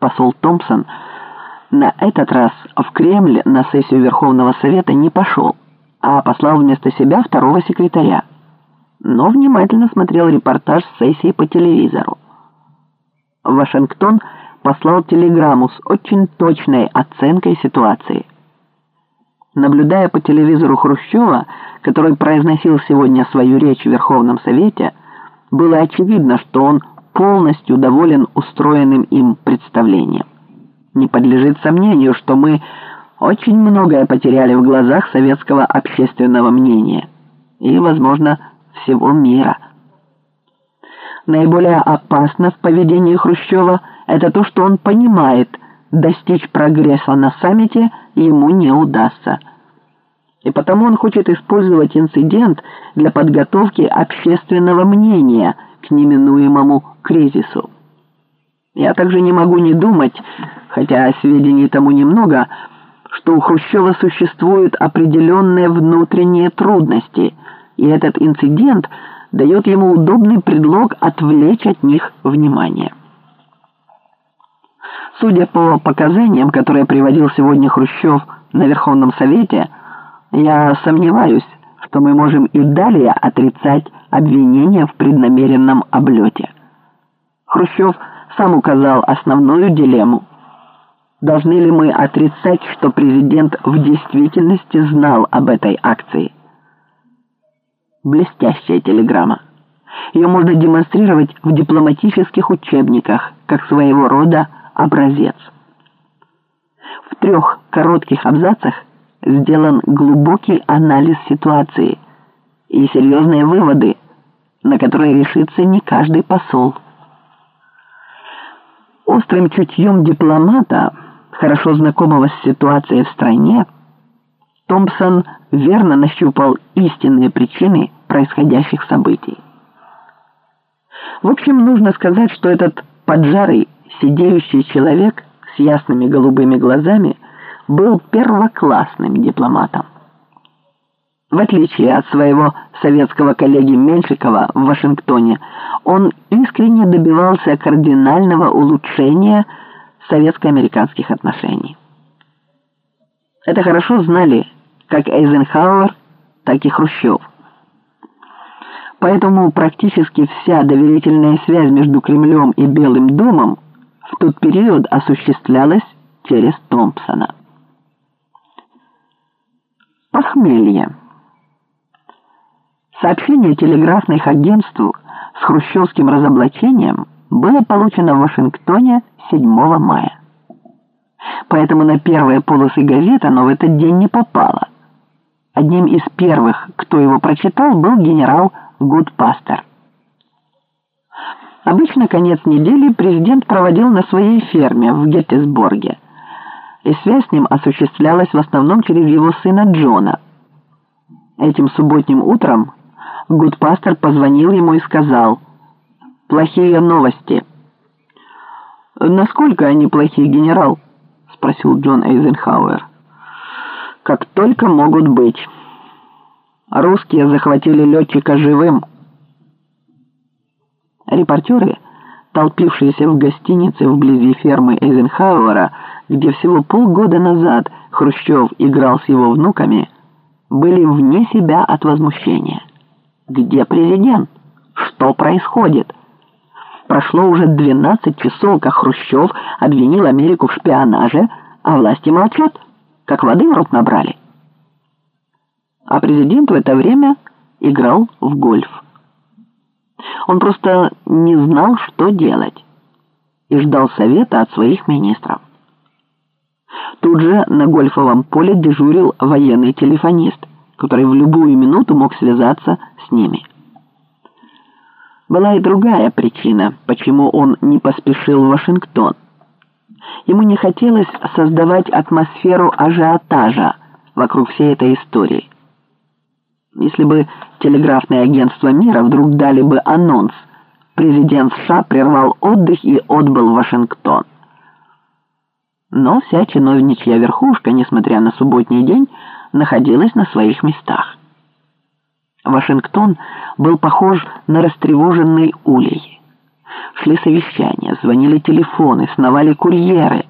Посол Томпсон на этот раз в Кремль на сессию Верховного Совета не пошел, а послал вместо себя второго секретаря, но внимательно смотрел репортаж с сессии по телевизору. Вашингтон послал телеграмму с очень точной оценкой ситуации. Наблюдая по телевизору Хрущева, который произносил сегодня свою речь в Верховном Совете, было очевидно, что он полностью доволен устроенным им представлением. Не подлежит сомнению, что мы очень многое потеряли в глазах советского общественного мнения и, возможно, всего мира. Наиболее опасно в поведении Хрущева это то, что он понимает, достичь прогресса на саммите ему не удастся. И потому он хочет использовать инцидент для подготовки общественного мнения к неминуемому кризису. Я также не могу не думать, хотя сведений тому немного, что у Хрущева существуют определенные внутренние трудности, и этот инцидент дает ему удобный предлог отвлечь от них внимание. Судя по показаниям, которые приводил сегодня Хрущев на Верховном Совете, я сомневаюсь, что мы можем и далее отрицать обвинения в преднамеренном облете. Хрущев сам указал основную дилемму. Должны ли мы отрицать, что президент в действительности знал об этой акции? Блестящая телеграмма. Ее можно демонстрировать в дипломатических учебниках, как своего рода образец. В трех коротких абзацах сделан глубокий анализ ситуации и серьезные выводы, на которые решится не каждый посол. Острым чутьем дипломата, хорошо знакомого с ситуацией в стране, Томпсон верно нащупал истинные причины происходящих событий. В общем, нужно сказать, что этот поджарый, сидеющий человек с ясными голубыми глазами был первоклассным дипломатом. В отличие от своего советского коллеги Меньшикова в Вашингтоне, он искренне добивался кардинального улучшения советско-американских отношений. Это хорошо знали как Эйзенхауэр, так и Хрущев. Поэтому практически вся доверительная связь между Кремлем и Белым домом в тот период осуществлялась через Томпсона. Похмелье. Сообщение телеграфных агентств с хрущевским разоблачением было получено в Вашингтоне 7 мая. Поэтому на первые полосы газет оно в этот день не попало. Одним из первых, кто его прочитал, был генерал Гудпастер. Обычно конец недели президент проводил на своей ферме в Геттисборге, и связь с ним осуществлялась в основном через его сына Джона. Этим субботним утром Гудпастер позвонил ему и сказал «Плохие новости». «Насколько они плохие, генерал?» — спросил Джон Эйзенхауэр. «Как только могут быть. Русские захватили летчика живым». Репортеры, толпившиеся в гостинице вблизи фермы Эйзенхауэра, где всего полгода назад Хрущев играл с его внуками, были вне себя от возмущения. Где президент? Что происходит? Прошло уже 12 часов, как Хрущев обвинил Америку в шпионаже, а власти молчат, как воды в рот набрали. А президент в это время играл в гольф. Он просто не знал, что делать, и ждал совета от своих министров. Тут же на гольфовом поле дежурил военный телефонист, который в любую минуту мог связаться с ними. Была и другая причина, почему он не поспешил в Вашингтон. Ему не хотелось создавать атмосферу ажиотажа вокруг всей этой истории. Если бы телеграфное агентство мира вдруг дали бы анонс, президент США прервал отдых и отбыл в Вашингтон. Но вся чиновничья верхушка, несмотря на субботний день, находилась на своих местах. Вашингтон был похож на растревоженный улей. Шли совещания, звонили телефоны, сновали курьеры.